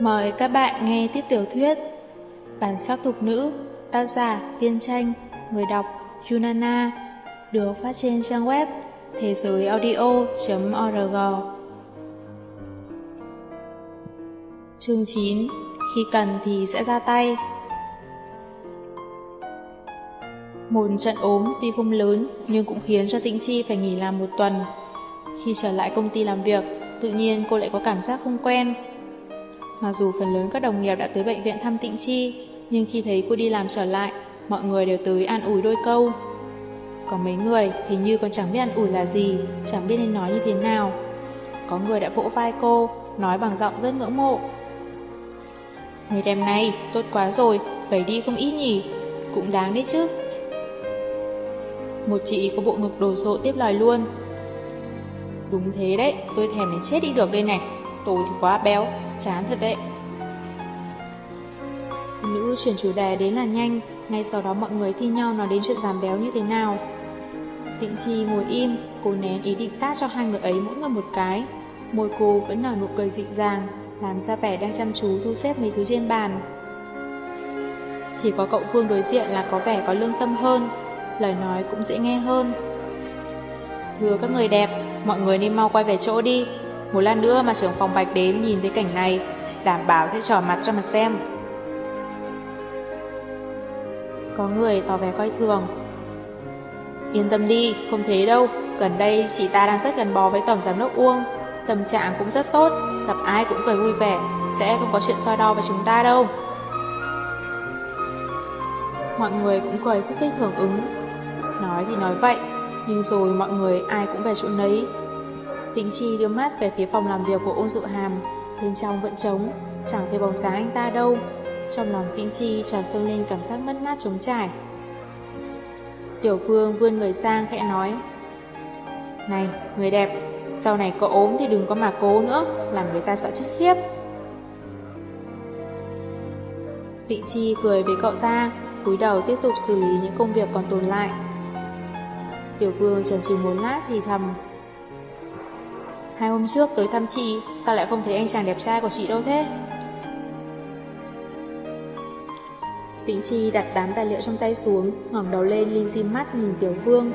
Mời các bạn nghe tiếp tiểu thuyết Bản sắc thục nữ Tác giả Tiên Tranh Người đọc Junana Được phát trên trang web thế giới audio.org Chương 9 Khi cần thì sẽ ra tay Một trận ốm tuy không lớn nhưng cũng khiến cho Tĩnh Chi phải nghỉ làm một tuần. Khi trở lại công ty làm việc, tự nhiên cô lại có cảm giác không quen. Mặc dù phần lớn các đồng nghiệp đã tới bệnh viện thăm tịnh Chi, nhưng khi thấy cô đi làm trở lại, mọi người đều tới an ủi đôi câu. Có mấy người hình như còn chẳng biết an ủi là gì, chẳng biết nên nói như thế nào. Có người đã vỗ vai cô, nói bằng giọng rất ngưỡng mộ. Người đẹp này, tốt quá rồi, gầy đi không ít nhỉ, cũng đáng đấy chứ. Một chị có bộ ngực đồ sộ tiếp lời luôn. Đúng thế đấy, tôi thèm đến chết đi được đây này. Tôi thì quá béo, chán thật đấy. Phụ nữ chuyển chủ đề đến là nhanh, ngay sau đó mọi người thi nhau nói đến chuyện giảm béo như thế nào. Tịnh Chi ngồi im, cô nén ý định tát cho hai người ấy mỗi người một cái. Môi cô vẫn nở nụ cười dịu dàng, làm ra vẻ đang chăm chú thu xếp mấy thứ trên bàn. Chỉ có cậu Vương đối diện là có vẻ có lương tâm hơn, lời nói cũng dễ nghe hơn. Thưa các người đẹp, mọi người nên mau quay về chỗ đi. Một lát nữa mà trưởng phòng bạch đến nhìn thấy cảnh này, đảm bảo sẽ trò mặt cho mà xem. Có người tỏ vẻ coi thường. Yên tâm đi, không thế đâu. Gần đây chị ta đang rất gần bò với tổng giám đốc Uông. Tâm trạng cũng rất tốt, gặp ai cũng cười vui vẻ, sẽ không có chuyện soi đo với chúng ta đâu. Mọi người cũng cười khúc khích hưởng ứng. Nói thì nói vậy, nhưng rồi mọi người ai cũng về chỗ nấy. Tĩnh Chi đưa mắt về phía phòng làm việc của ôn dụ hàm, bên trong vẫn trống, chẳng thấy bóng dáng anh ta đâu. Trong lòng Tĩnh Chi trào dâng lên cảm giác mất mát trống trải. Tiểu Phương vươn người sang khẽ nói Này, người đẹp, sau này có ốm thì đừng có mà cố nữa, làm người ta sợ chết khiếp. Tịnh Chi cười với cậu ta, cúi đầu tiếp tục xử lý những công việc còn tồn lại. Tiểu Vương trần trừ muốn lát thì thầm Hai hôm trước tới thăm chị, sao lại không thấy anh chàng đẹp trai của chị đâu thế? Tĩnh Chi đặt đám tài liệu trong tay xuống, ngẩng đầu lên linh di mắt nhìn Tiểu Vương.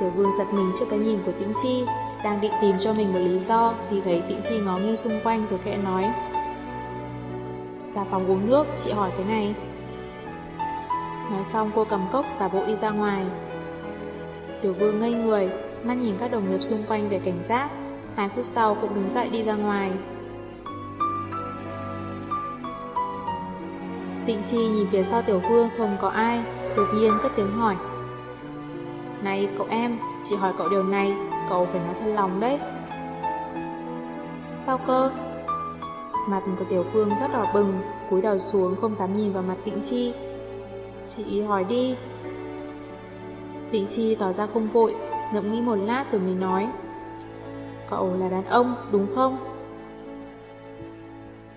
Tiểu Vương giật mình trước cái nhìn của Tĩnh Chi, đang định tìm cho mình một lý do thì thấy Tĩnh Chi ngó nghiêng xung quanh rồi khẽ nói. Ra phòng uống nước, chị hỏi cái này. Nói xong cô cầm cốc xả bộ đi ra ngoài. Tiểu Vương ngây người, mắt nhìn các đồng nghiệp xung quanh về cảnh giác. Hai phút sau cũng đứng dậy đi ra ngoài. Tịnh Chi nhìn phía sau Tiểu Vương không có ai, đột nhiên cất tiếng hỏi. Này cậu em, chị hỏi cậu điều này, cậu phải nói thân lòng đấy. Sao cơ? Mặt của Tiểu Vương rất đỏ bừng, cúi đầu xuống không dám nhìn vào mặt Tịnh Chi. Chị hỏi đi. Tịnh Chi tỏ ra không vội, ngẫm nghĩ một lát rồi mới nói. Cậu là đàn ông, đúng không?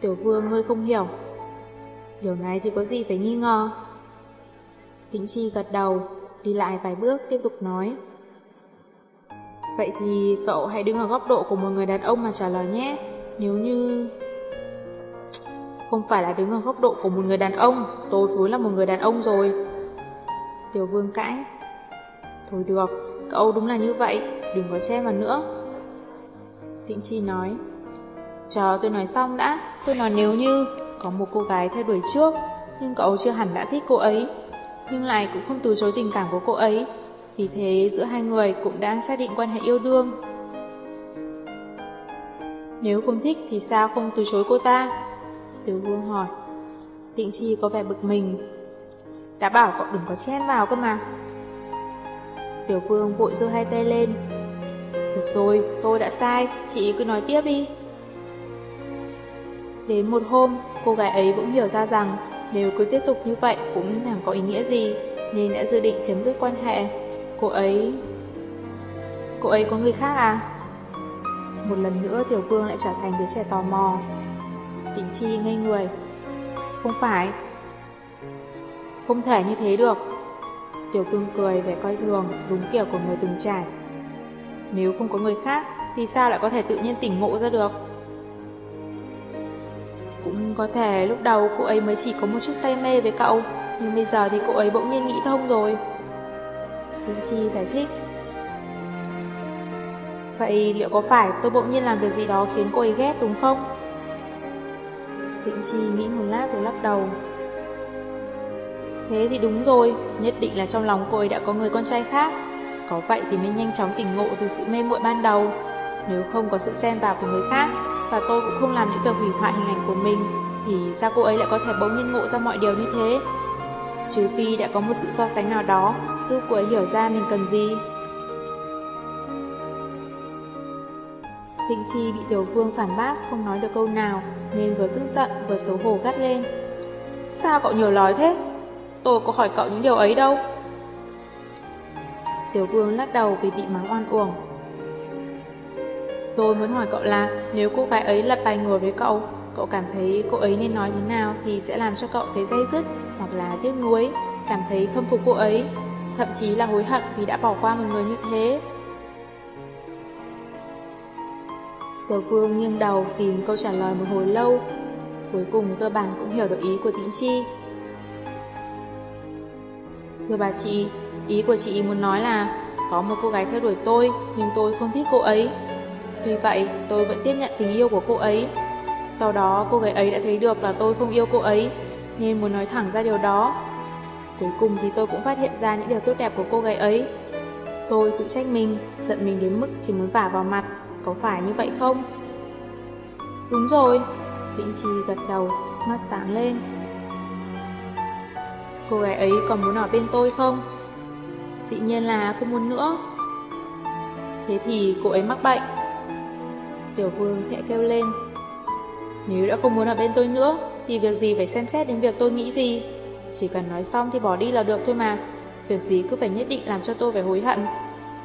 Tiểu Vương hơi không hiểu, Điều này thì có gì phải nghi ngờ? Kính Chi gật đầu, đi lại vài bước tiếp tục nói. Vậy thì cậu hãy đứng ở góc độ của một người đàn ông mà trả lời nhé. Nếu như... Không phải là đứng ở góc độ của một người đàn ông, tôi vốn là một người đàn ông rồi. Tiểu vương cãi. Thôi được, cậu đúng là như vậy, đừng có che mà nữa. Tĩnh Chi nói. Chờ tôi nói xong đã, tôi nói nếu như có một cô gái theo đuổi trước, nhưng cậu chưa hẳn đã thích cô ấy, nhưng lại cũng không từ chối tình cảm của cô ấy. Vì thế giữa hai người cũng đang xác định quan hệ yêu đương. Nếu không thích thì sao không từ chối cô ta? Tiểu Hương hỏi. Tịnh Chi có vẻ bực mình. Đã bảo cậu đừng có chen vào cơ mà. Tiểu Vương vội giơ hai tay lên. Được rồi, tôi đã sai, chị cứ nói tiếp đi. Đến một hôm, cô gái ấy cũng hiểu ra rằng nếu cứ tiếp tục như vậy cũng chẳng có ý nghĩa gì, nên đã dự định chấm dứt quan hệ. Cô ấy... Cô ấy có người khác à? Một lần nữa Tiểu Vương lại trở thành đứa trẻ tò mò. Tĩnh Chi ngây người. Không phải. Không thể như thế được. Tiểu Vương cười vẻ coi thường, đúng kiểu của người từng trải. Nếu không có người khác, thì sao lại có thể tự nhiên tỉnh ngộ ra được? cũng có thể lúc đầu cô ấy mới chỉ có một chút say mê với cậu, nhưng bây giờ thì cô ấy bỗng nhiên nghĩ thông rồi. Kim Chi giải thích. Vậy liệu có phải tôi bỗng nhiên làm việc gì đó khiến cô ấy ghét đúng không? Tịnh Chi nghĩ một lát rồi lắc đầu. Thế thì đúng rồi, nhất định là trong lòng cô ấy đã có người con trai khác. Có vậy thì mới nhanh chóng tỉnh ngộ từ sự mê muội ban đầu. Nếu không có sự xen vào của người khác, và tôi cũng không làm những việc hủy hoại hình ảnh của mình, thì sao cô ấy lại có thể bỗng nhiên ngộ ra mọi điều như thế? Trừ phi đã có một sự so sánh nào đó giúp cô ấy hiểu ra mình cần gì. Thịnh Chi bị Tiểu Phương phản bác không nói được câu nào nên vừa tức giận vừa xấu hổ gắt lên. Sao cậu nhiều nói thế? Tôi có hỏi cậu những điều ấy đâu. Tiểu Vương lắc đầu vì bị mắng oan uổng. Tôi muốn hỏi cậu là nếu cô gái ấy lập bài ngồi với cậu, cậu cảm thấy cô ấy nên nói thế nào thì sẽ làm cho cậu thấy dây dứt hoặc là tiếc nuối, cảm thấy khâm phục cô ấy, thậm chí là hối hận vì đã bỏ qua một người như thế. Tiểu Vương nghiêng đầu tìm câu trả lời một hồi lâu, cuối cùng cơ bản cũng hiểu được ý của Tĩnh Chi. Thưa bà chị, ý của chị muốn nói là có một cô gái theo đuổi tôi nhưng tôi không thích cô ấy. Tuy vậy, tôi vẫn tiếp nhận tình yêu của cô ấy. Sau đó, cô gái ấy đã thấy được là tôi không yêu cô ấy, nên muốn nói thẳng ra điều đó. Cuối cùng thì tôi cũng phát hiện ra những điều tốt đẹp của cô gái ấy. Tôi tự trách mình, giận mình đến mức chỉ muốn vả vào mặt, có phải như vậy không? Đúng rồi, Tĩnh Chi gật đầu, mắt sáng lên. Cô gái ấy còn muốn ở bên tôi không? Dĩ nhiên là không muốn nữa. Thế thì cô ấy mắc bệnh. Tiểu vương khẽ kêu lên. Nếu đã không muốn ở bên tôi nữa, thì việc gì phải xem xét đến việc tôi nghĩ gì? Chỉ cần nói xong thì bỏ đi là được thôi mà. Việc gì cứ phải nhất định làm cho tôi phải hối hận.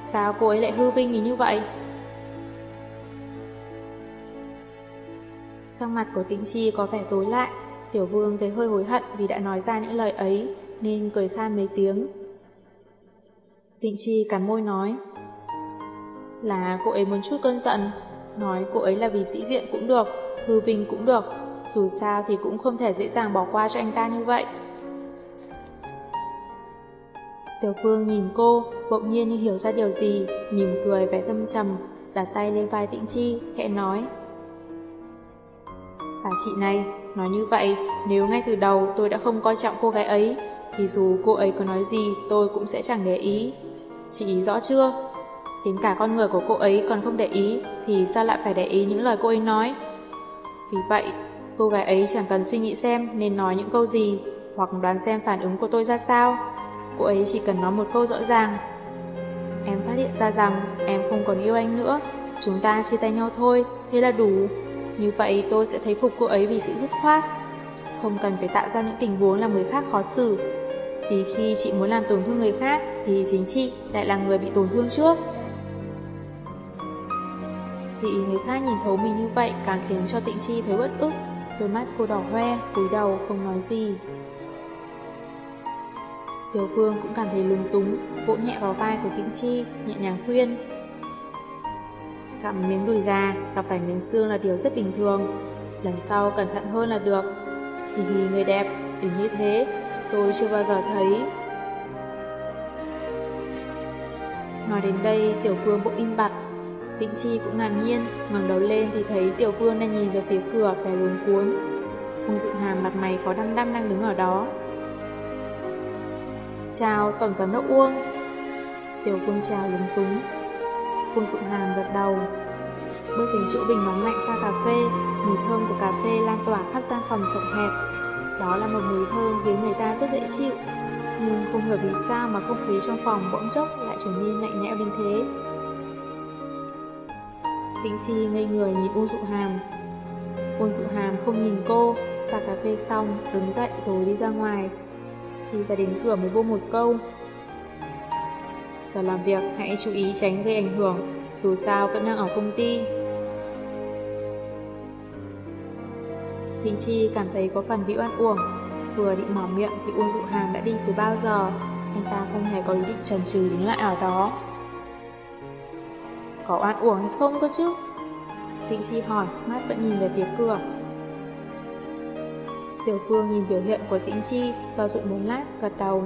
Sao cô ấy lại hư vinh như vậy? Sang mặt của tĩnh chi có vẻ tối lại. Tiểu vương thấy hơi hối hận vì đã nói ra những lời ấy, nên cười khan mấy tiếng. Tịnh Chi cắn môi nói. Là cô ấy muốn chút cơn giận. Nói cô ấy là vì sĩ diện cũng được, Hư vinh cũng được. Dù sao thì cũng không thể dễ dàng bỏ qua cho anh ta như vậy. Tiểu Phương nhìn cô, Bỗng nhiên như hiểu ra điều gì, Mỉm cười vẻ tâm trầm, Đặt tay lên vai Tịnh Chi, Khẽ nói. Bà chị này, Nói như vậy, Nếu ngay từ đầu tôi đã không coi trọng cô gái ấy, Thì dù cô ấy có nói gì, Tôi cũng sẽ chẳng để ý. Chị ý rõ chưa? Đến cả con người của cô ấy còn không để ý thì sao lại phải để ý những lời cô ấy nói? Vì vậy, cô gái ấy chẳng cần suy nghĩ xem nên nói những câu gì hoặc đoán xem phản ứng của tôi ra sao. Cô ấy chỉ cần nói một câu rõ ràng. Em phát hiện ra rằng em không còn yêu anh nữa, chúng ta chia tay nhau thôi, thế là đủ. Như vậy tôi sẽ thấy phục cô ấy vì sự dứt khoát. Không cần phải tạo ra những tình huống làm người khác khó xử vì khi chị muốn làm tổn thương người khác thì chính chị lại là người bị tổn thương trước. Bị người khác nhìn thấu mình như vậy càng khiến cho tịnh chi thấy bất ức, đôi mắt cô đỏ hoe, cúi đầu không nói gì. Tiểu Phương cũng cảm thấy lung túng, vỗ nhẹ vào vai của Tĩnh Chi, nhẹ nhàng khuyên. Gặm miếng đùi gà, gặp phải miếng xương là điều rất bình thường. Lần sau cẩn thận hơn là được. Hì hì người đẹp, đừng như thế, tôi chưa bao giờ thấy. Nói đến đây, Tiểu Phương bỗng im bặt. Tĩnh Chi cũng ngạc nhiên, ngẩng đầu lên thì thấy Tiểu Phương đang nhìn về phía cửa vẻ luống cuốn. Uông Dụng Hàm mặt mày có đăm đăm đang đứng ở đó. Chào Tổng Giám đốc Uông. Tiểu Phương chào lúng túng. Uông Dụng Hàm gật đầu. Bước đến chỗ bình nóng lạnh pha cà phê, mùi thơm của cà phê lan tỏa khắp gian phòng rộng hẹp. Đó là một mùi thơm khiến người ta rất dễ chịu, nhưng không hiểu vì sao mà không khí trong phòng bỗng chốc lại trở nên lạnh lẽo đến thế. Tĩnh Chi ngây người nhìn Uông Dụ Hàm. Uông Dụ Hàm không nhìn cô, và cà phê xong, đứng dậy rồi đi ra ngoài. Khi ra đến cửa mới vô một câu. Giờ làm việc hãy chú ý tránh gây ảnh hưởng, dù sao vẫn đang ở công ty. Thịnh Chi cảm thấy có phần bị oan uổng. Vừa định mở miệng thì Uông Dụ Hàm đã đi từ bao giờ. Anh ta không hề có ý định trần trừ đứng lại ở đó. Có oan uổng hay không cơ chứ? Thịnh Chi hỏi, mắt vẫn nhìn về phía cửa. Tiểu Phương nhìn biểu hiện của Tĩnh Chi, do dự một lát, gật đầu.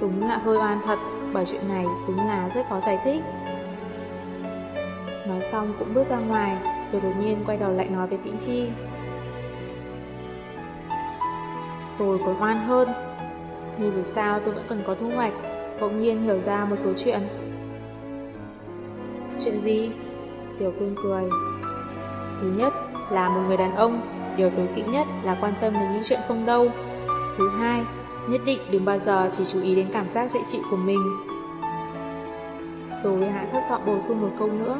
Đúng là hơi oan thật, bởi chuyện này đúng là rất khó giải thích. Nói xong cũng bước ra ngoài, rồi đột nhiên quay đầu lại nói với Tĩnh Chi. Tôi còn oan hơn, nhưng dù sao tôi vẫn cần có thu hoạch, bỗng nhiên hiểu ra một số chuyện. Chuyện gì? Tiểu Quyên cười. Thứ nhất là một người đàn ông, điều tối kỵ nhất là quan tâm đến những chuyện không đâu. Thứ hai, nhất định đừng bao giờ chỉ chú ý đến cảm giác dễ chịu của mình. Rồi hạ thấp giọng bổ sung một câu nữa,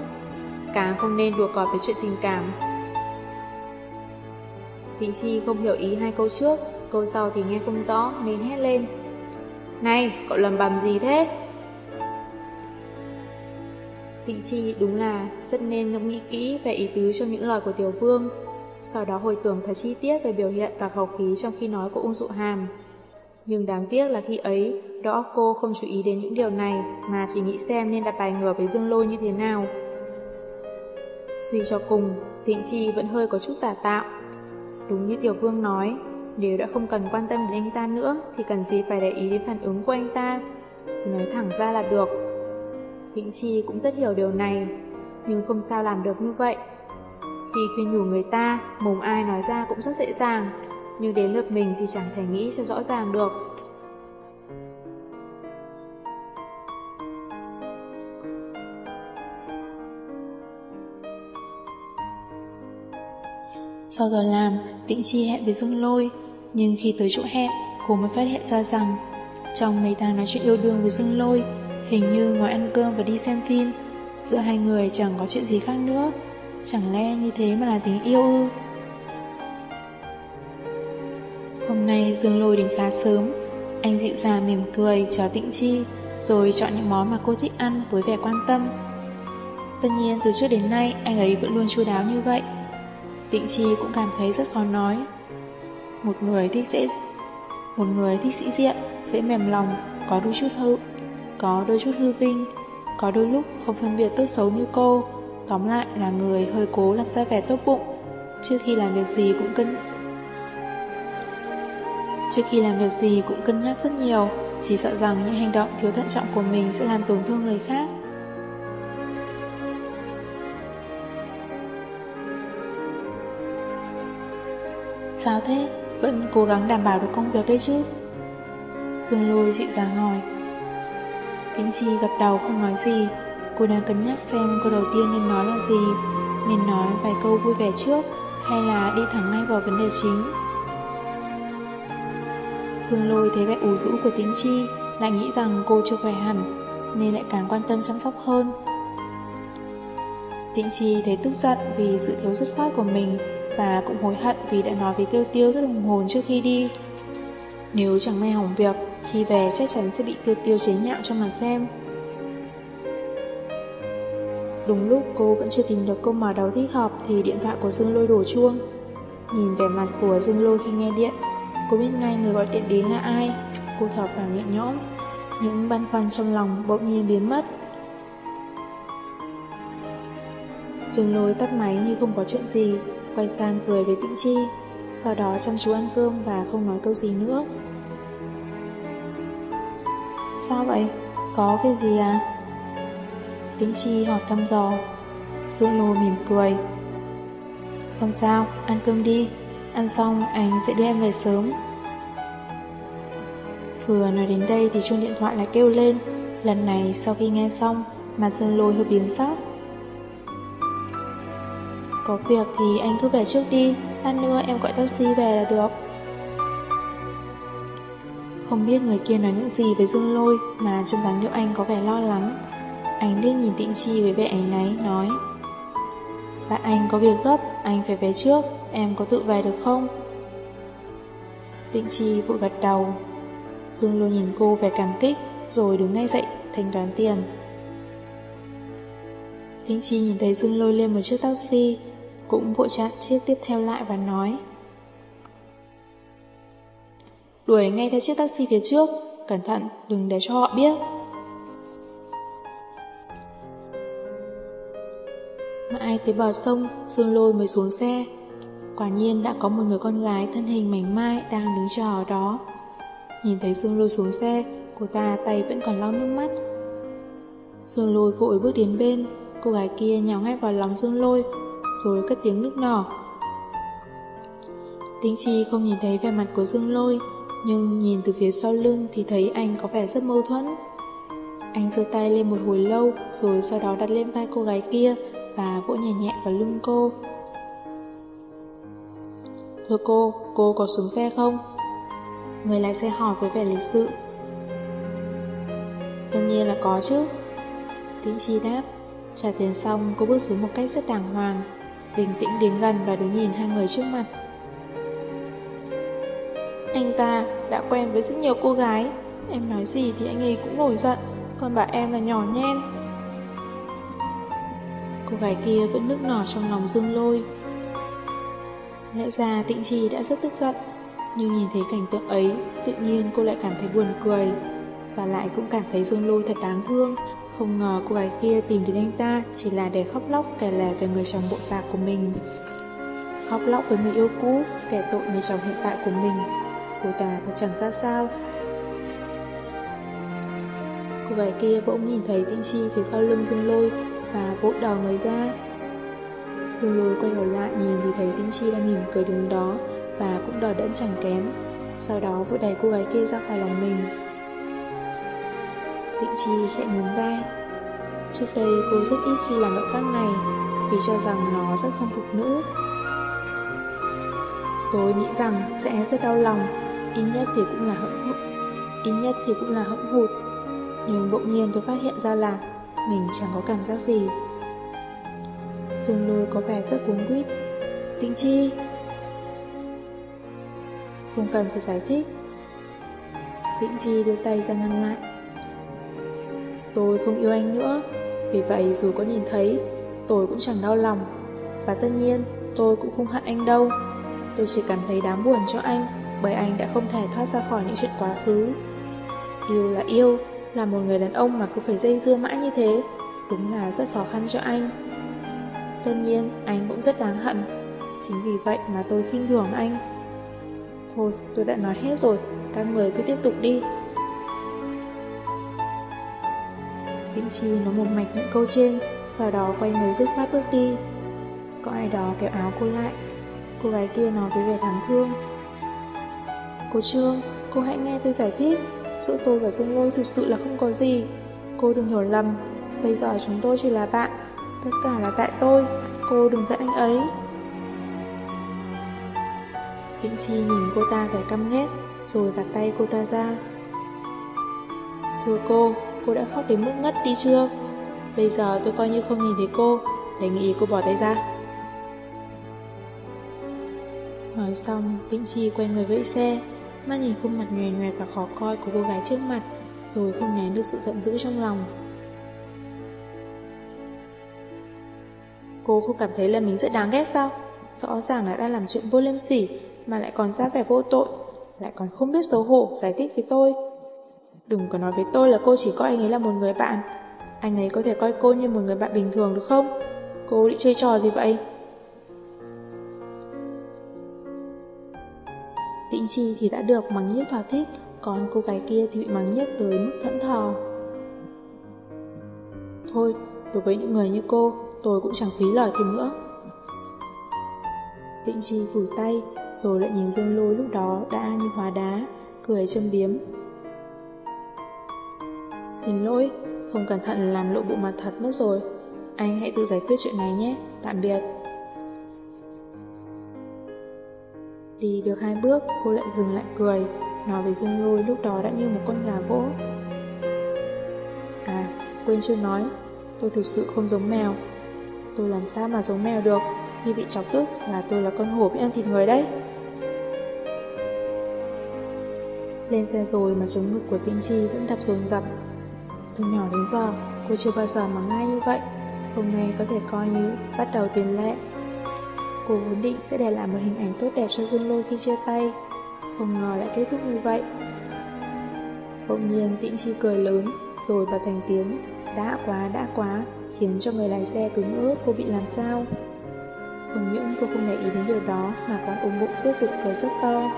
càng không nên đùa cọt với chuyện tình cảm. Tịnh Chi không hiểu ý hai câu trước, câu sau thì nghe không rõ nên hét lên. Này, cậu lầm bầm gì thế? Tịnh Chi đúng là rất nên ngẫm nghĩ kỹ về ý tứ trong những lời của Tiểu Vương, sau đó hồi tưởng thật chi tiết về biểu hiện và khẩu khí trong khi nói của ung dụ hàm. Nhưng đáng tiếc là khi ấy, đó cô không chú ý đến những điều này mà chỉ nghĩ xem nên đặt bài ngửa với Dương Lôi như thế nào. Suy cho cùng, Thịnh Chi vẫn hơi có chút giả tạo. Đúng như Tiểu Vương nói, nếu đã không cần quan tâm đến anh ta nữa thì cần gì phải để ý đến phản ứng của anh ta. Nói thẳng ra là được. Thịnh Chi cũng rất hiểu điều này, nhưng không sao làm được như vậy. Khi khuyên nhủ người ta, mồm ai nói ra cũng rất dễ dàng, nhưng đến lượt mình thì chẳng thể nghĩ cho rõ ràng được. Sau giờ làm, Tịnh Chi hẹn với Dương Lôi, nhưng khi tới chỗ hẹn, cô mới phát hiện ra rằng trong mấy tháng nói chuyện yêu đương với Dương Lôi, hình như ngồi ăn cơm và đi xem phim, giữa hai người chẳng có chuyện gì khác nữa. Chẳng lẽ như thế mà là tình yêu ư? Hôm nay Dương Lôi đến khá sớm, anh dịu dàng mỉm cười chào Tịnh Chi, rồi chọn những món mà cô thích ăn với vẻ quan tâm. Tất nhiên từ trước đến nay anh ấy vẫn luôn chu đáo như vậy. Tịnh Chi cũng cảm thấy rất khó nói. Một người thích dễ một người thích sĩ diện, dễ mềm lòng, có đôi chút hư, có đôi chút hư vinh, có đôi lúc không phân biệt tốt xấu như cô. Tóm lại là người hơi cố làm ra vẻ tốt bụng, trước khi làm việc gì cũng cân Trước khi làm việc gì cũng cân nhắc rất nhiều, chỉ sợ rằng những hành động thiếu thận trọng của mình sẽ làm tổn thương người khác. Sao thế? Vẫn cố gắng đảm bảo được công việc đấy chứ? Dương lôi dịu dàng hỏi. Tĩnh Chi gật đầu không nói gì. Cô đang cân nhắc xem câu đầu tiên nên nói là gì. Nên nói vài câu vui vẻ trước, hay là đi thẳng ngay vào vấn đề chính. Dương lôi thấy vẻ ủ rũ của Tĩnh Chi, lại nghĩ rằng cô chưa khỏe hẳn, nên lại càng quan tâm chăm sóc hơn. Tĩnh Chi thấy tức giận vì sự thiếu dứt khoát của mình và cũng hối hận vì đã nói với Tiêu Tiêu rất hùng hồn trước khi đi. Nếu chẳng may hỏng việc, khi về chắc chắn sẽ bị Tiêu Tiêu chế nhạo cho mà xem. Đúng lúc cô vẫn chưa tìm được câu mở đầu thích hợp thì điện thoại của Dương Lôi đổ chuông. Nhìn vẻ mặt của Dương Lôi khi nghe điện, cô biết ngay người gọi điện đến là ai. Cô thở phào nhẹ nhõm, những băn khoăn trong lòng bỗng nhiên biến mất. Dương Lôi tắt máy như không có chuyện gì, quay sang cười với Tĩnh Chi, sau đó chăm chú ăn cơm và không nói câu gì nữa. Sao vậy? Có cái gì à? Tĩnh Chi hỏi thăm dò. Dương Lô mỉm cười. Không sao, ăn cơm đi. Ăn xong anh sẽ đưa em về sớm. Vừa nói đến đây thì chuông điện thoại lại kêu lên. Lần này sau khi nghe xong, mà Dương Lôi hơi biến sắc. Có việc thì anh cứ về trước đi, lát nữa em gọi taxi về là được. Không biết người kia nói những gì với Dương Lôi mà trong dáng điệu anh có vẻ lo lắng. Anh liếc nhìn Tịnh Chi với vẻ ảnh náy, nói Bạn anh có việc gấp, anh phải về trước, em có tự về được không? Tịnh Chi vội gật đầu. Dương Lôi nhìn cô vẻ cảm kích, rồi đứng ngay dậy, thanh toán tiền. Tịnh Chi nhìn thấy Dương Lôi lên một chiếc taxi, cũng vội chặn chiếc tiếp theo lại và nói Đuổi ngay theo chiếc taxi phía trước, cẩn thận, đừng để cho họ biết. Mãi tới bờ sông, Dương Lôi mới xuống xe. Quả nhiên đã có một người con gái thân hình mảnh mai đang đứng chờ ở đó. Nhìn thấy Dương Lôi xuống xe, cô ta tay vẫn còn lau nước mắt. Dương Lôi vội bước đến bên, cô gái kia nhào ngay vào lòng Dương Lôi, rồi cất tiếng nước nở. Tính Chi không nhìn thấy vẻ mặt của Dương Lôi, nhưng nhìn từ phía sau lưng thì thấy anh có vẻ rất mâu thuẫn. Anh giơ tay lên một hồi lâu, rồi sau đó đặt lên vai cô gái kia và vỗ nhẹ nhẹ vào lưng cô. Thưa cô, cô có xuống xe không? Người lái xe hỏi với vẻ lịch sự. Tất nhiên là có chứ. Tĩnh Chi đáp. Trả tiền xong, cô bước xuống một cách rất đàng hoàng, bình tĩnh đến gần và đứng nhìn hai người trước mặt. Anh ta đã quen với rất nhiều cô gái, em nói gì thì anh ấy cũng nổi giận, còn bà em là nhỏ nhen. Cô gái kia vẫn nước nở trong lòng dương lôi. Lẽ ra tịnh trì đã rất tức giận, nhưng nhìn thấy cảnh tượng ấy, tự nhiên cô lại cảm thấy buồn cười, và lại cũng cảm thấy dương lôi thật đáng thương, không ngờ cô gái kia tìm đến anh ta chỉ là để khóc lóc kể lể về người chồng bội bạc của mình. Khóc lóc với người yêu cũ, kẻ tội người chồng hiện tại của mình. Cô ta thật chẳng ra sao. Cô gái kia bỗng nhìn thấy Tĩnh Chi phía sau lưng Dương Lôi và vội đào người ra. Dương Lôi quay đầu lại nhìn thì thấy Tĩnh Chi đang mỉm cười đứng đó và cũng đòi đẫn chẳng kém. Sau đó vội đẩy cô gái kia ra khỏi lòng mình. Tịnh Chi khẽ nhún vai. Trước đây cô rất ít khi làm động tác này vì cho rằng nó rất không phục nữ. Tôi nghĩ rằng sẽ rất đau lòng, ít nhất thì cũng là hững hụt. Ít nhất thì cũng là hững hụt. Nhưng bỗng nhiên tôi phát hiện ra là mình chẳng có cảm giác gì. Dương lôi có vẻ rất cuốn quýt. Tịnh Chi! Không cần phải giải thích. Tịnh Chi đưa tay ra ngăn lại. Tôi không yêu anh nữa, vì vậy dù có nhìn thấy, tôi cũng chẳng đau lòng. Và tất nhiên, tôi cũng không hận anh đâu. Tôi chỉ cảm thấy đáng buồn cho anh, bởi anh đã không thể thoát ra khỏi những chuyện quá khứ. Yêu là yêu, là một người đàn ông mà cứ phải dây dưa mãi như thế, đúng là rất khó khăn cho anh. Tất nhiên, anh cũng rất đáng hận. Chính vì vậy mà tôi khinh thường anh. Thôi, tôi đã nói hết rồi, các người cứ tiếp tục đi. Tĩnh Chi nói một mạch những câu trên, sau đó quay người dứt khoát bước đi. Có ai đó kéo áo cô lại. Cô gái kia nói với vẻ đáng thương. Cô Trương, cô hãy nghe tôi giải thích. Giữa tôi và Dương Lôi thực sự là không có gì. Cô đừng hiểu lầm. Bây giờ chúng tôi chỉ là bạn. Tất cả là tại tôi. Cô đừng giận anh ấy. Tĩnh Chi nhìn cô ta vẻ căm ghét, rồi gạt tay cô ta ra. Thưa cô, cô đã khóc đến mức ngất đi chưa? Bây giờ tôi coi như không nhìn thấy cô, đề nghị cô bỏ tay ra. Nói xong, Tịnh Chi quay người vẫy xe, mắt nhìn khuôn mặt nhòe nhòe và khó coi của cô gái trước mặt, rồi không nén được sự giận dữ trong lòng. Cô không cảm thấy là mình rất đáng ghét sao? Rõ ràng là đang làm chuyện vô liêm sỉ, mà lại còn ra vẻ vô tội, lại còn không biết xấu hổ giải thích với tôi. Đừng có nói với tôi là cô chỉ coi anh ấy là một người bạn. Anh ấy có thể coi cô như một người bạn bình thường được không? Cô định chơi trò gì vậy? Tĩnh Chi thì đã được mắng nhiếc thỏa thích, còn cô gái kia thì bị mắng nhiếc tới mức thẫn thò. Thôi, đối với những người như cô, tôi cũng chẳng phí lời thêm nữa. Tĩnh Chi phủ tay, rồi lại nhìn Dương Lôi lúc đó đã như hóa đá, cười châm biếm, Xin lỗi, không cẩn thận làm lộ bộ mặt thật mất rồi. Anh hãy tự giải quyết chuyện này nhé, tạm biệt. Đi được hai bước, cô lại dừng lại cười, nói với Dương Lôi lúc đó đã như một con gà vỗ. À, quên chưa nói, tôi thực sự không giống mèo. Tôi làm sao mà giống mèo được, khi bị chọc tức là tôi là con hổ bị ăn thịt người đấy. Lên xe rồi mà chống ngực của Tinh Chi vẫn đập dồn dập, từ nhỏ đến giờ, cô chưa bao giờ mắng ai như vậy. Hôm nay có thể coi như bắt đầu tiền lệ. Cô vốn định sẽ để lại một hình ảnh tốt đẹp cho Dương Lôi khi chia tay. Không ngờ lại kết thúc như vậy. Bỗng nhiên Tĩnh Chi cười lớn, rồi vào thành tiếng. Đã quá, đã quá, khiến cho người lái xe cứng ướt cô bị làm sao. Không những cô không để ý đến điều đó mà còn ôm bụng tiếp tục cười rất to.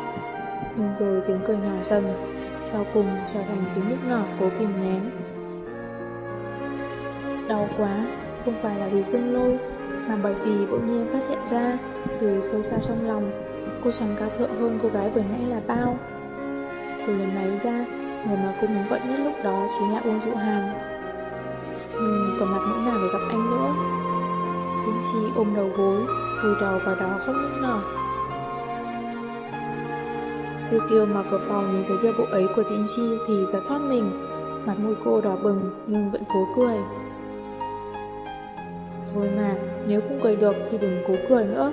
Nhưng rồi tiếng cười nhỏ dần, sau cùng trở thành tiếng nước nở cố kìm nén. Đau quá, không phải là vì dương lôi, mà bởi vì bỗng nhiên phát hiện ra, từ sâu xa trong lòng, cô chẳng cao thượng hơn cô gái vừa nãy là bao. Cô lần máy ra, người mà cô muốn gọi nhất lúc đó chính là Uông Dụ Hàn. Nhưng còn mặt mũi nào để gặp anh nữa. Tĩnh Chi ôm đầu gối, vùi đầu vào đó khóc nức nở. Tiêu tiêu mà cửa phòng nhìn thấy điều bộ ấy của Tĩnh Chi thì giật thoát mình, mặt mũi cô đỏ bừng nhưng vẫn cố cười. Thôi mà, nếu không cười được thì đừng cố cười nữa.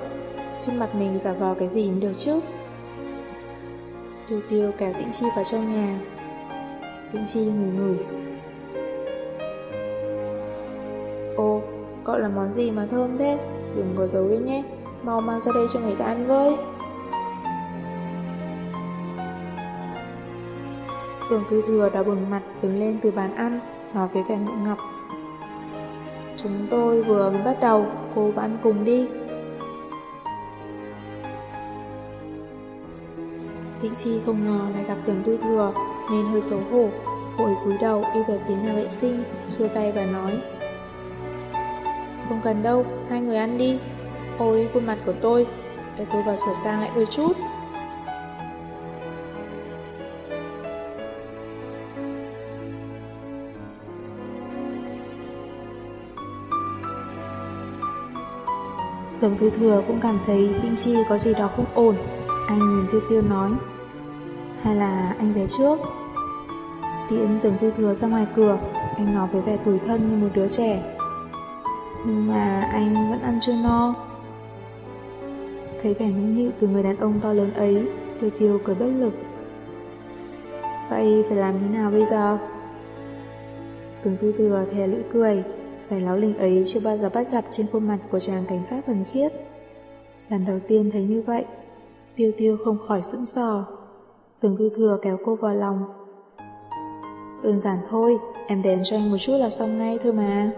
trên mặt mình giả vờ cái gì được chứ. Tiêu tiêu kéo Tĩnh Chi vào trong nhà. Tĩnh Chi ngửi ngửi. Ô, cậu là món gì mà thơm thế? Đừng có giấu đi nhé. Mau mang ra đây cho người ta ăn với. Tưởng Tư Thừa đã bừng mặt đứng lên từ bàn ăn, nói với vẻ ngượng ngập. Chúng tôi vừa mới bắt đầu, cô bạn cùng đi. Tịnh Chi không ngờ lại gặp tưởng Tư Thừa, nên hơi xấu hổ, vội cúi đầu đi về phía nhà vệ sinh, xua tay và nói. Không cần đâu, hai người ăn đi. Ôi, khuôn mặt của tôi, để tôi vào sửa sang lại đôi chút. Tống thư thừa cũng cảm thấy Tinh Chi có gì đó không ổn. Anh nhìn Tiêu Tiêu nói. Hay là anh về trước? Tiễn tưởng thư thừa ra ngoài cửa, anh nói với vẻ tủi thân như một đứa trẻ. Nhưng mà anh vẫn ăn chưa no. Thấy vẻ nũng nịu từ người đàn ông to lớn ấy, Tiêu Tiêu cười bất lực. Vậy phải làm thế nào bây giờ? Tưởng thư thừa thè lưỡi cười, Vẻ láo linh ấy chưa bao giờ bắt gặp trên khuôn mặt của chàng cảnh sát thuần khiết. Lần đầu tiên thấy như vậy, tiêu tiêu không khỏi sững sờ. Tường thư thừa kéo cô vào lòng. Đơn giản thôi, em đèn cho anh một chút là xong ngay thôi mà.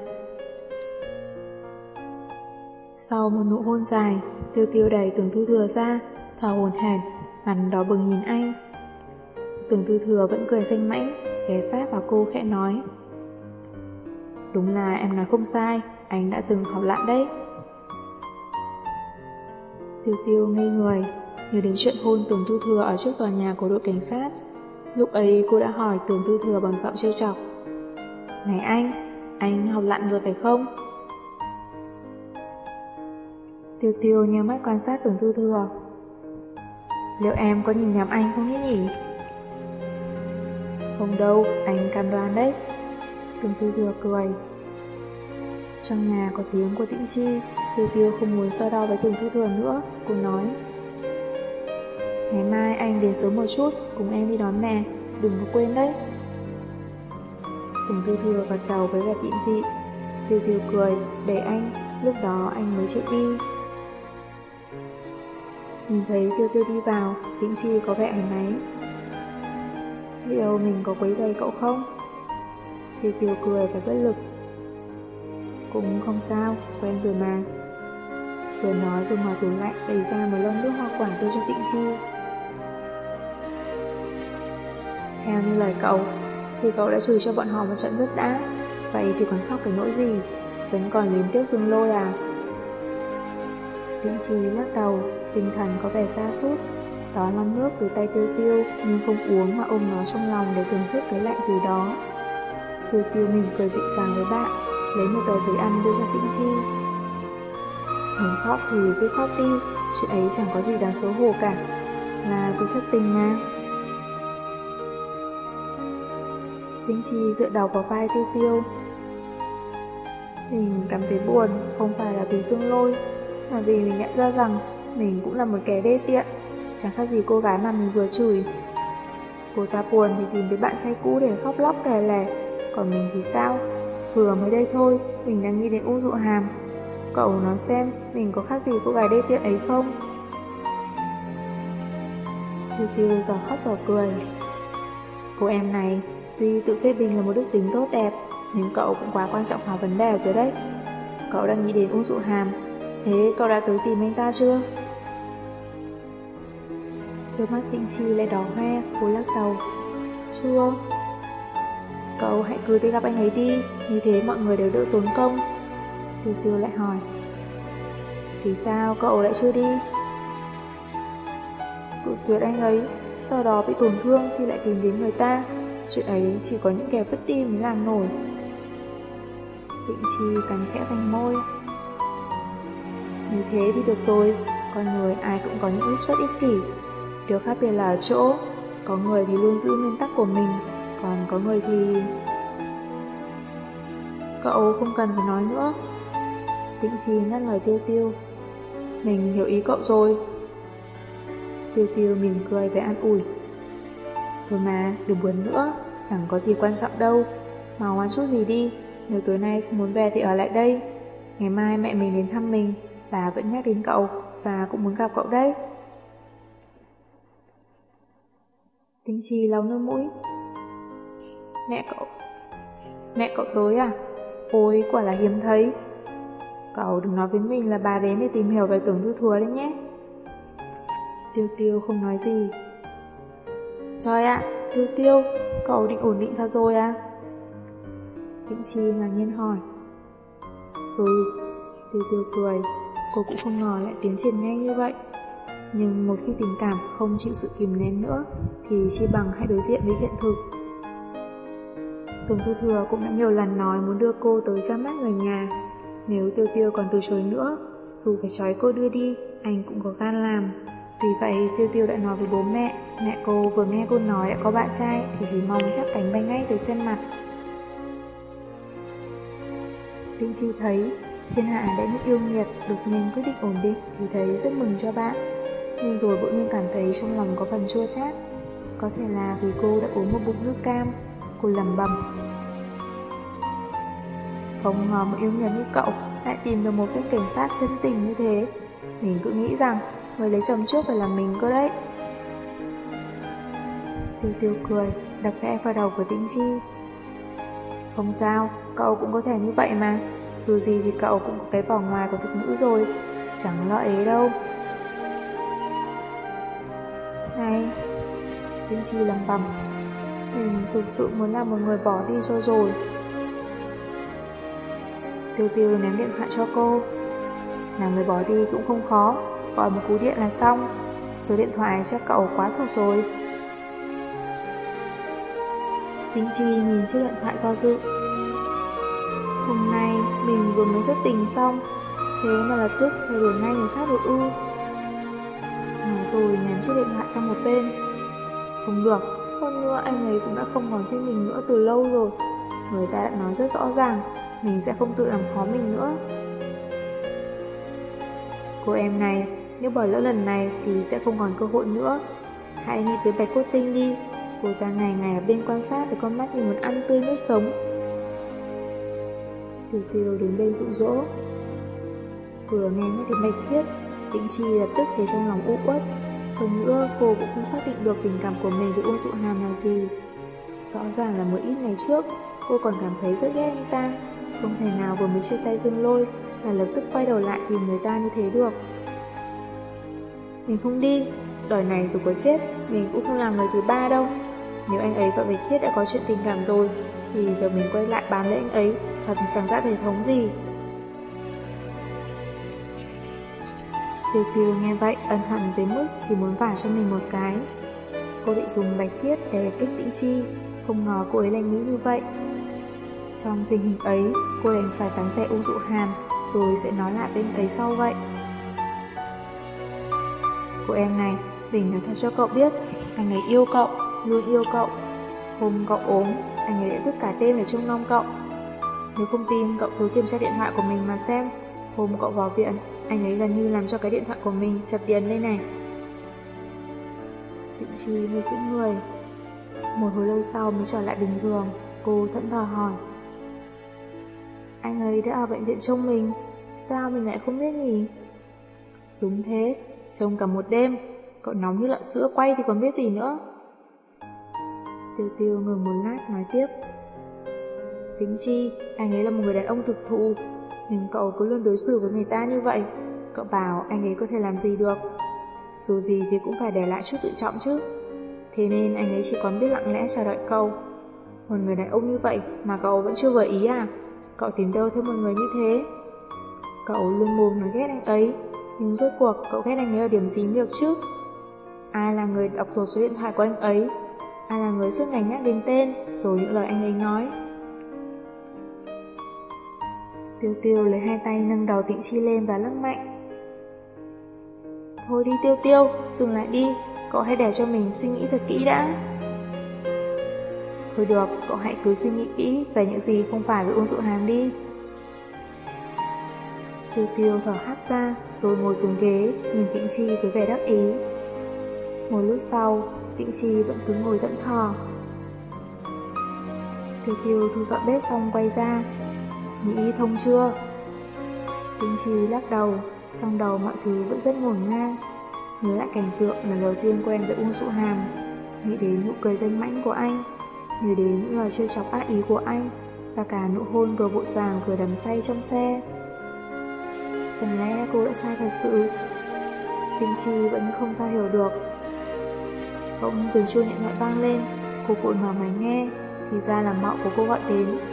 Sau một nụ hôn dài, tiêu tiêu đẩy Tường thư thừa ra, thở hồn hển, mặt đó bừng nhìn anh. Tường tư thừa vẫn cười danh mãnh, ghé sát vào cô khẽ nói. Đúng là em nói không sai, anh đã từng học lại đấy. Tiêu tiêu ngây người, nhớ đến chuyện hôn Tường Tư Thừa ở trước tòa nhà của đội cảnh sát. Lúc ấy cô đã hỏi Tường Tư Thừa bằng giọng trêu chọc. Này anh, anh học lặn rồi phải không? Tiêu tiêu nheo mắt quan sát Tường Tư Thừa. Liệu em có nhìn nhầm anh không nhỉ nhỉ? Không đâu, anh cam đoan đấy. Tương Tư Thừa cười. Trong nhà có tiếng của Tĩnh Chi, Tiêu Tiêu không muốn so đo với Tương Tư Thừa nữa, cô nói. Ngày mai anh đến sớm một chút, cùng em đi đón mẹ, đừng có quên đấy. Tương Tư Thừa gật đầu với vẻ bị dị. Tiêu Tiêu cười, để anh, lúc đó anh mới chịu đi. Nhìn thấy Tiêu Tiêu đi vào, Tĩnh Chi có vẻ ảnh náy. Liệu mình có quấy giày cậu không? Kiều Kiều cười và bất lực. Cũng không sao, quen rồi mà. Vừa nói vừa mở tủ lạnh đẩy ra một lon nước hoa quả đưa cho Tịnh Chi. Theo như lời cậu, thì cậu đã chửi cho bọn họ một trận rất đã. Vậy thì còn khóc cái nỗi gì? Vẫn còn liên tiếp dương lôi à? Tĩnh Chi lắc đầu, tinh thần có vẻ xa sút đó lon nước từ tay tiêu tiêu nhưng không uống mà ôm nó trong lòng để thưởng thức cái lạnh từ đó. Tiêu tiêu mỉm cười dịu dàng với bạn, lấy một tờ giấy ăn đưa cho Tĩnh Chi. Muốn khóc thì cứ khóc đi, chuyện ấy chẳng có gì đáng xấu hổ cả, là vì thất tình mà. Tĩnh Chi dựa đầu vào vai tiêu tiêu. Mình cảm thấy buồn, không phải là vì dương lôi, mà vì mình nhận ra rằng mình cũng là một kẻ đê tiện, chẳng khác gì cô gái mà mình vừa chửi. Cô ta buồn thì tìm tới bạn trai cũ để khóc lóc kè lẻ, còn mình thì sao? Vừa mới đây thôi, mình đang nghĩ đến U Dụ Hàm. Cậu nói xem, mình có khác gì cô gái đê tiện ấy không? Tiêu tiêu giờ khóc giờ cười. Cô em này, tuy tự phê bình là một đức tính tốt đẹp, nhưng cậu cũng quá quan trọng hóa vấn đề rồi đấy. Cậu đang nghĩ đến U Dụ Hàm, Thế cậu đã tới tìm anh ta chưa? Đôi mắt tịnh chi lại đỏ hoe, cô lắc đầu. Chưa. Cậu hãy cứ đi gặp anh ấy đi, như thế mọi người đều đỡ tốn công. Tiêu tiêu lại hỏi. Vì sao cậu lại chưa đi? Cự tuyệt anh ấy, sau đó bị tổn thương thì lại tìm đến người ta. Chuyện ấy chỉ có những kẻ vứt đi mới làm nổi. Tịnh chi cắn khẽ thành môi. Như thế thì được rồi, con người ai cũng có những lúc rất ích kỷ. Điều khác biệt là ở chỗ, có người thì luôn giữ nguyên tắc của mình, còn có người thì... Cậu không cần phải nói nữa. Tĩnh trì ngắt lời tiêu tiêu. Mình hiểu ý cậu rồi. Tiêu tiêu mỉm cười về an ủi. Thôi mà, đừng buồn nữa, chẳng có gì quan trọng đâu. Mau ăn chút gì đi, nếu tối nay không muốn về thì ở lại đây. Ngày mai mẹ mình đến thăm mình, bà vẫn nhắc đến cậu và cũng muốn gặp cậu đấy. Tinh Chi lau nước mũi. Mẹ cậu... Mẹ cậu tới à? Ôi, quả là hiếm thấy. Cậu đừng nói với mình là bà đến để tìm hiểu về tưởng thư thừa đấy nhé. Tiêu tiêu không nói gì. Trời ạ, tiêu tiêu, cậu định ổn định thật rồi à? Vĩnh Chi ngạc nhiên hỏi. Ừ, tiêu tiêu cười, cô cũng không ngờ lại tiến triển nhanh như vậy. Nhưng một khi tình cảm không chịu sự kìm nén nữa, thì chi bằng hãy đối diện với hiện thực. Tùng Tư Thừa cũng đã nhiều lần nói muốn đưa cô tới ra mắt người nhà. Nếu Tiêu Tiêu còn từ chối nữa, dù phải trói cô đưa đi, anh cũng có gan làm. Vì vậy Tiêu Tiêu đã nói với bố mẹ, mẹ cô vừa nghe cô nói đã có bạn trai thì chỉ mong chắc cánh bay ngay tới xem mặt. Tinh Chi thấy thiên hạ đã nhất yêu nghiệt đột nhiên quyết định ổn định thì thấy rất mừng cho bạn. Nhưng rồi bỗng nhiên cảm thấy trong lòng có phần chua chát. Có thể là vì cô đã uống một bụng nước cam, cô lầm bầm. Không ngờ một yêu nghiệt như cậu lại tìm được một cái cảnh sát chân tình như thế. Mình cứ nghĩ rằng người lấy chồng trước phải là mình cơ đấy. Tiêu tiêu cười, đập khẽ vào đầu của Tĩnh Chi. Không sao, cậu cũng có thể như vậy mà. Dù gì thì cậu cũng có cái vỏ ngoài của thục nữ rồi, chẳng lo ế đâu. Này, Tĩnh Chi lầm bầm, mình thực sự muốn làm một người bỏ đi cho rồi. Tiêu tiêu ném điện thoại cho cô. Làm người bỏ đi cũng không khó, gọi một cú điện là xong. Số điện thoại chắc cậu quá thuộc rồi. Tính Chi nhìn chiếc điện thoại do dự. Hôm nay mình vừa mới thất tình xong, thế mà lập tức theo đuổi ngay người khác được ư. Nói rồi ném chiếc điện thoại sang một bên. Không được, hơn nữa anh ấy cũng đã không còn thích mình nữa từ lâu rồi. Người ta đã nói rất rõ ràng, mình sẽ không tự làm khó mình nữa. Cô em này, nếu bỏ lỡ lần này thì sẽ không còn cơ hội nữa. Hãy nghĩ tới Bạch Cốt Tinh đi, cô ta ngày ngày ở bên quan sát với con mắt như muốn ăn tươi nuốt sống. tiểu tiêu đứng bên rụ rỗ. Vừa nghe nhắc đến Bạch Khiết, Tĩnh Chi lập tức thấy trong lòng u uất. Hơn nữa, cô cũng không xác định được tình cảm của mình với Uông Dụ Hàm là gì. Rõ ràng là mới ít ngày trước, cô còn cảm thấy rất ghét anh ta. Không thể nào vừa mới chia tay dương lôi là lập tức quay đầu lại tìm người ta như thế được. Mình không đi, đời này dù có chết, mình cũng không làm người thứ ba đâu. Nếu anh ấy và Bạch Khiết đã có chuyện tình cảm rồi, thì việc mình quay lại bám lấy anh ấy thật chẳng ra thể thống gì. Tiêu tiêu nghe vậy ân hận tới mức chỉ muốn vả cho mình một cái. Cô định dùng bạch khiết để kích tĩnh chi, không ngờ cô ấy lại nghĩ như vậy. Trong tình hình ấy, cô đành phải bánh xe u dụ hàm, rồi sẽ nói lại bên ấy sau vậy. Cô em này, mình nói thật cho cậu biết, anh ấy yêu cậu, luôn yêu cậu. Hôm cậu ốm, anh ấy đã thức cả đêm để trông nom cậu. Nếu không tin, cậu cứ kiểm tra điện thoại của mình mà xem. Hôm cậu vào viện, anh ấy gần như làm cho cái điện thoại của mình chập điện đây này. Tịnh Chi hơi giữ người. Một hồi lâu sau mới trở lại bình thường, cô thẫn thờ hỏi. Anh ấy đã ở bệnh viện trông mình, sao mình lại không biết nhỉ? Đúng thế, trông cả một đêm, cậu nóng như lợn sữa quay thì còn biết gì nữa. Tiêu tiêu ngừng một lát nói tiếp. Tính chi, anh ấy là một người đàn ông thực thụ, nhưng cậu cứ luôn đối xử với người ta như vậy, Cậu bảo anh ấy có thể làm gì được. Dù gì thì cũng phải để lại chút tự trọng chứ. Thế nên anh ấy chỉ còn biết lặng lẽ chờ đợi cậu. Một người đàn ông như vậy Mà cậu vẫn chưa vừa ý à? Cậu tìm đâu thêm một người như thế? Cậu luôn mồm nói ghét anh ấy Nhưng rốt cuộc cậu ghét anh ấy ở điểm gì được chứ? Ai là người đọc thuộc số điện thoại của anh ấy? Ai là người suốt ngày nhắc đến tên Rồi những lời anh ấy nói? Tiêu tiêu lấy hai tay nâng đầu tịnh chi lên và lắc mạnh. Thôi đi tiêu tiêu, dừng lại đi Cậu hãy để cho mình suy nghĩ thật kỹ đã. Thôi được, cậu hãy cứ suy nghĩ kỹ Về những gì không phải với ôn Dụ Hàm đi. Tiêu tiêu thở hát ra Rồi ngồi xuống ghế Nhìn Tịnh Chi với vẻ đắc ý. Một lúc sau Tịnh Chi vẫn cứ ngồi thẫn thờ. Tiêu tiêu thu dọn bếp xong quay ra Nghĩ thông chưa? Tinh Chi lắc đầu, Trong đầu mọi thứ vẫn rất ngổn ngang, Nhớ lại cảnh tượng lần đầu tiên quen với Uông Dụ Hàm. Nghĩ đến nụ cười danh mãnh của anh, Nhớ đến những lời chơi chọc ác ý của anh, Và cả nụ hôn vừa vội vàng vừa đắm say trong xe. Chẳng lẽ cô đã sai thật sự? Tinh Chi vẫn không sao hiểu được. Bỗng tiếng chuông điện thoại vang lên, Cô vội mở máy nghe, Thì ra là mọ của cô gọi đến.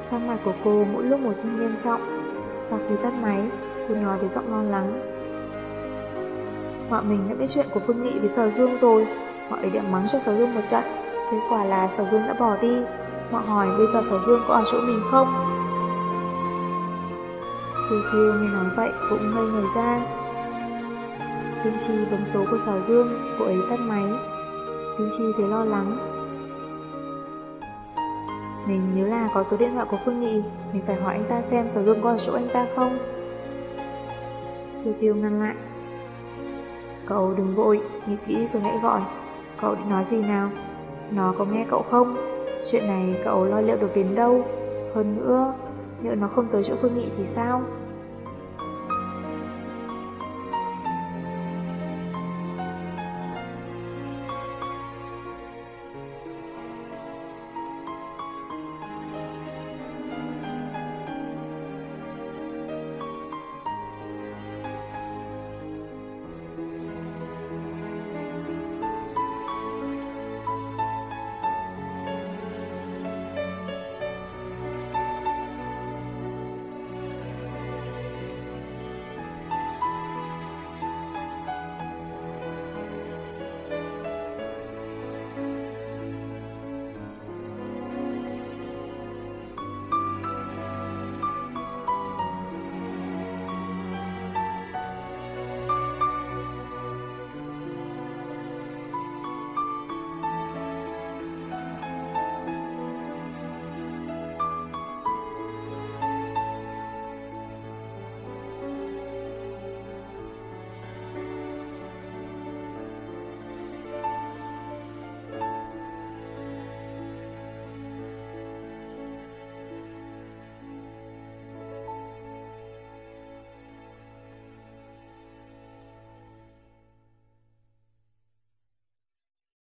Sắc mặt của cô, mỗi lúc một thêm nghiêm trọng. Sau khi tắt máy, Cô nói với giọng lo lắng. Mọi mình đã biết chuyện của Phương Nghị với Sở Dương rồi. Mọi ấy đã mắng cho Sở Dương một trận. Kết quả là Sở Dương đã bỏ đi. Mọi hỏi bây giờ Sở Dương có ở chỗ mình không? Tiêu tiêu nghe nói vậy cũng ngây người ra. Tinh Chi bấm số của Sở Dương, Cô ấy tắt máy. Tinh Chi thấy lo lắng. Mình nhớ là có số điện thoại của Phương Nghị. Mình phải hỏi anh ta xem Sở Dương có ở chỗ anh ta không. Tiêu tiêu ngăn lại. Cậu đừng vội, Nghĩ kỹ rồi hãy gọi. Cậu định nói gì nào? Nó có nghe cậu không? Chuyện này cậu lo liệu được đến đâu? Hơn nữa Nếu nó không tới chỗ Phương Nghị thì sao?